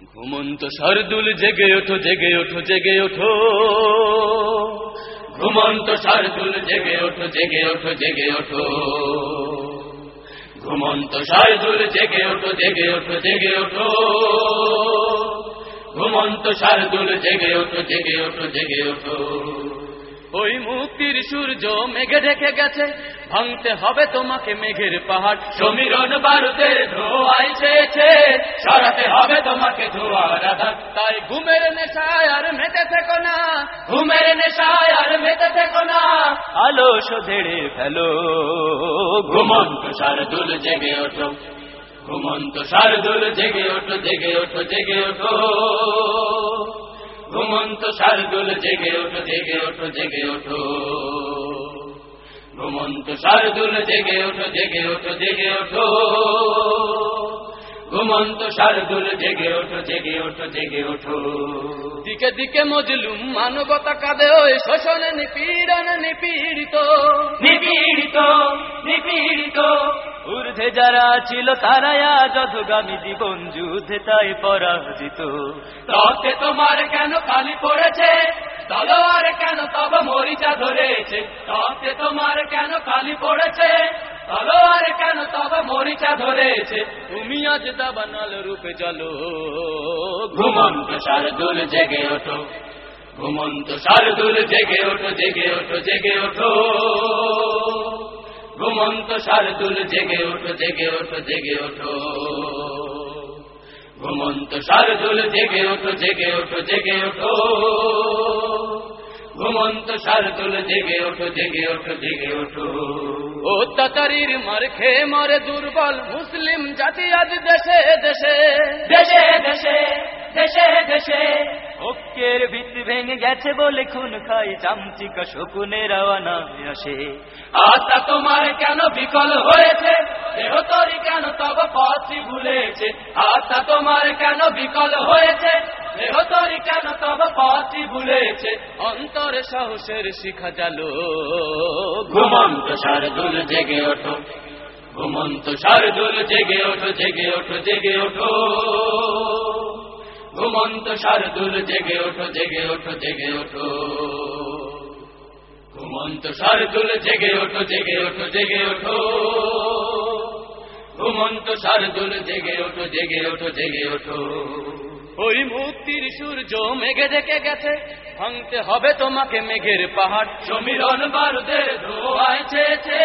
ঘুমন্ত সরদুল জেগে ওঠো জেগে ওঠো জেগে ওঠো। ঘুমন্ত সরদুল জেগে ওঠো জেগে ওঠো জেগে ওঠো। ঘুমন্ত সরদুল জেগে ওঠো জেগে ওঠো জেগে ওঠো। ঘুমন্ত সরদুল জেগে ওঠো জেগে ওঠো জেগে ওঠো। ওই মুক্তির সূর্য মেঘে ঢেকে গেছে। ভাঙতে হবে তোমাকে মেঘের পাহাড়। সমীরণ বারুদের ধোয়াই চেয়েছে সরাতে হবে তোমাকে ধোয়ার তাই ঘুমের নেশায় আর মেতে থেকো না। ঘুমের নেশায় আর মেতে থেকো না। আলস ধেড়ে ফেলো। ঘুমন্ত শারদুল জেগে ওঠো। ঘুমন্ত সার শারদুল জেগে ওঠো জেগে ওঠো জেগে ওঠো। ঘুমন্ত শারদুল জেগে ওঠো জেগে ওঠো জেগে ওঠো। ঘুমন্ত শারদুল জেগে ওঠো জেগে ওঠো জেগে ওঠো। ঘুমন্ত শারদুল জেগে ওঠো জেগে ওঠো জেগে ওঠো। দিকে দিকে মজলুম মানবতা কাঁদে ওই শোষণে নিপীড়ন নিপীড়িত। নিপীড়িত নিপীড়িত। ঊর্ধ্বে যারা ছিল তারাই আজ অধগামী জীবন যুদ্ধে তাই পরাজিত। রক্তে তোমার কেন কালি পড়েছে? তলোয়ার কেন তব মরিচা ধরেছে? রক্তে তোমার কেন কালি পড়েছে? তলোয়ার কেন তব মরিচা ধরেছে? তুমি আজ দাবানল রূপে চলো ঘুমন্ত শারদুল জেগে ওঠো। ঘুমন্ত শারদুল জেগে ওঠো জেগে ওঠো জেগে ওঠো। ঘুমন্ত শারদুল জেগে ওঠো জেগে ওঠো জেগে ওঠো। ঘুমন্ত শারদুল জেগে ওঠো জেগে ওঠো জেগে ওঠো। ঘুমন্ত শারদুল জেগে ওঠো জেগে ওঠো জেগে ওঠো। অত্যাচারীর মার খেয়ে মরে দুর্বল মুসলিম জাতি আজ দেশে দেশে দেশে দেশে। দেশে দেশে। ঐক্যের ভিত্তি ভেঙে গেছে বলে খুন খাই চামচিকা শকুনের আওয়ানা আসে আত্মা তোমার কেন বিকল হয়েছে? দেহ তরি কেন তব পথি ভুলেছে? আত্মা তোমার কেন বিকল হয়েছে? দেহ তরি কেন তব পথি ভুলেছে? অন্তরে সাহসের শিখা জালো। ঘুমন্ত শারদুল জেগে ওঠো। ঘুমন্ত শারদুল জেগে ওঠো জেগে ওঠো জেগে ওঠো। ঘুমন্ত শারদুল জেগে ওঠো জেগে ওঠো জেগে ওঠো। ঘুমন্ত শারদুল জেগে ওঠো জেগে ওঠো জেগে ওঠো। ঘুমন্ত শারদুল জেগে ওঠো জেগে ওঠো জেগে ওঠো। ওই মুক্তির সূর্য মেঘে ডেকে গেছে, ভাঙতে হবে তোমাকে মেঘের পাহাড়। সমীরণ বারুদের ধোয়ায় চেয়েছে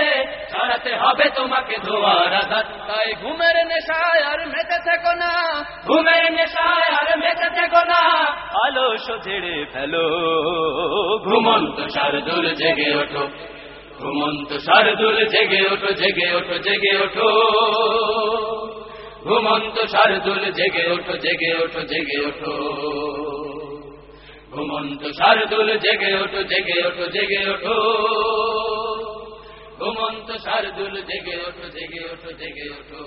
ছাড়াতে হবে তোমাকে ধোয়ার আধার। তাই ঘুমের নেশায় আর মেতে থেকো না। ঘুমের নেশায় আর মেতে থেকো না আলস ধেড়ে ফেলো। ঘুমন্ত শারদুল জেগে ওঠো। ঘুমন্ত শারদুল জেগে ওঠো জেগে ওঠো জেগে ওঠো। ঘুমন্ত শারদুল জেগে ওঠো জেগে ওঠো জেগে ওঠো। ঘুমন্ত শারদুল জেগে ওঠো জেগে ওঠো জেগে ওঠো। ঘুমন্ত শারদুল জেগে ওঠো জেগে ওঠো জেগে ওঠো।